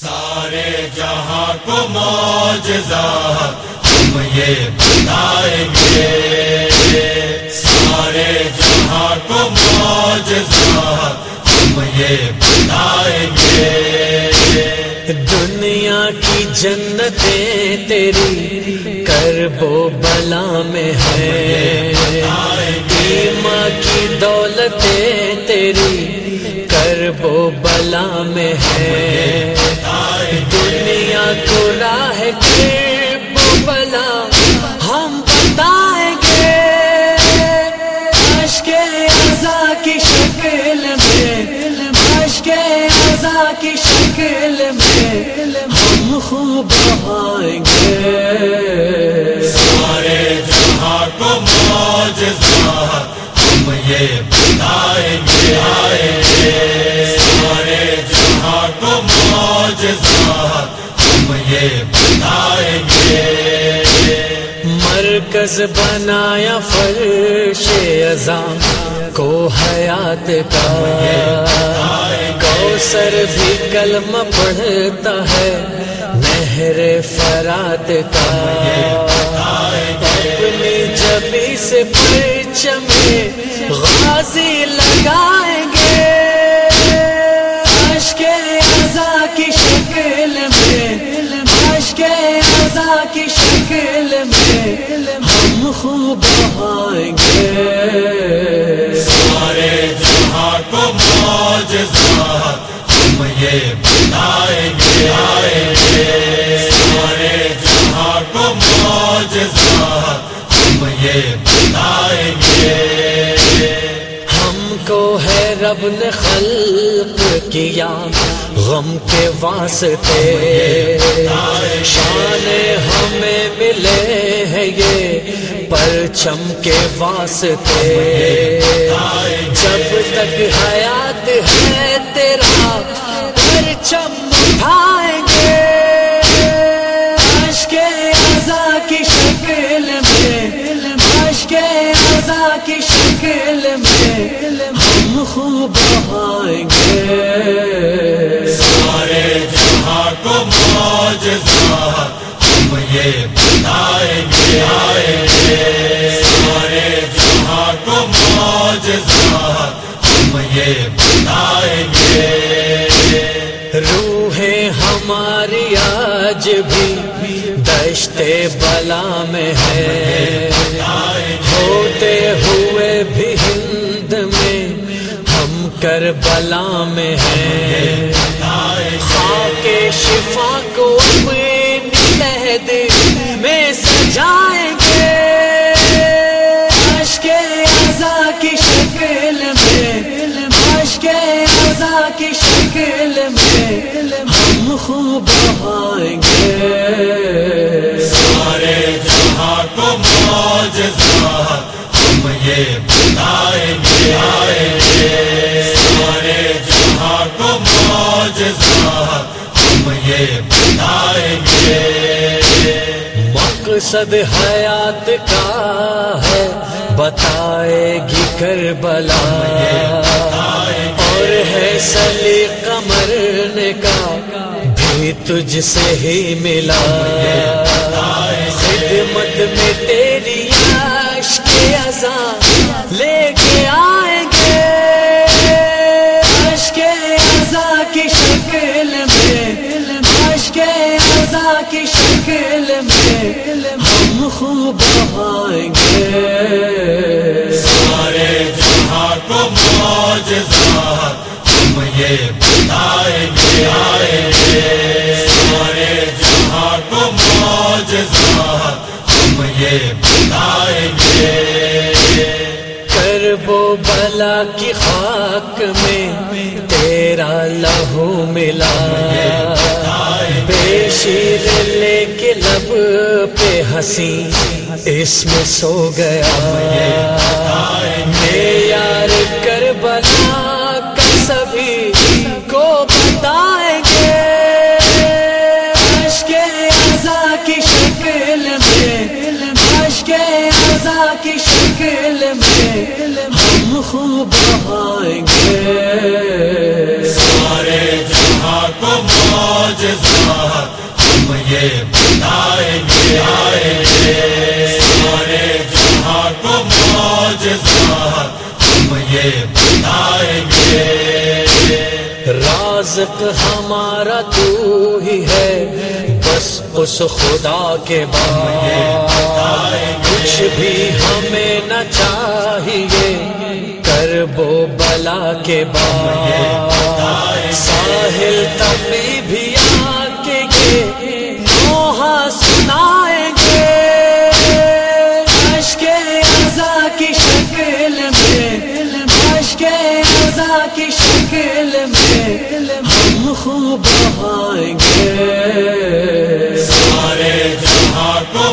سارے جہاں کو موجزہ ہم یہ بتائیں گے۔ سارے جہاں کو موجزہ ہم یہ بتائیں گے۔ دنیا کی جنتیں تیری کربو بلا میں ہے ایما کی دولتیں تیری کربو بلا میں ہے میں ہم خوب آئیں گے۔ سارے جہاں کو موجزہ ہم یہ بتائیں گے۔ سارے جہاں کو موجزہ ہم یہ بتائیں گے۔ مرکز بنایا فرش ازام کو حیات کا کوثر بھی کلم پڑھتا ہے نہر فرات کا۔ اپنی جبی سے پرچمے غازی لگائیں گے۔ عشق ازا کی شکل میں، عشق ازا کی شکل میں۔ خوب آئیں گے۔ سارے جہاں کو موجزہ ہم یہ بتائیں گے۔ کو ہے رب نے خلق کیا غم کے واسطے۔ شان ہمیں ملے ہیں یہ پرچم کے واسطے۔ جب تک حیات ہے تیرا پرچم اٹھائیں خوب آئیں گے۔ سارے جہاں کو موجزہ ہم یہ بتائیں گے۔ سارے جہاں کو موجزہ ہم یہ بتائیں گے۔ روحیں ہماری آج بھی دشتے بلا میں ہے ہم کر بلا میں ہیں خاک شفا کو اپنی لہد میں سجائیں گے۔ عشق ازا کی شکل میں، عشق ازا کی شکل میں ہم خوب آئیں گے۔ مقصد حیات کا ہے۔ بتائے گی کربلا۔ اور ہے سلی قمر نے کا بھی تجھ سے ہی ملا۔ خدمت میں تیری عشق ازا لے کے آئیں گے۔ عشق ازا کی شکل میں۔ عشق ازا کی شکل میں۔ ہم خوب آئیں گے۔ سارے جہاں کو موجزہ ہم یہ بتائیں گے۔ سارے جہاں کو موجزہ ہم یہ بتائیں گے۔ کربو بلا کی خاک میں تیرا لہو ملا۔ شیر لے کے لب پہ ہنسی۔ اس میں سو گیا میں۔ یار کربلا کا سبھی کو بتائیں گے۔ عشق ازا کی شکل میں۔ عشق ازا کی شکل میں۔ ہم خوب معجزات بتائیں گے رازق ہمارا تو ہی ہے، بس اس خدا کے بعد۔ کچھ بھی ہمیں نہ چاہیے کر بو بلا کے بعد۔ ساحل ہم خوب آئیں گے۔ سارے جہاں کو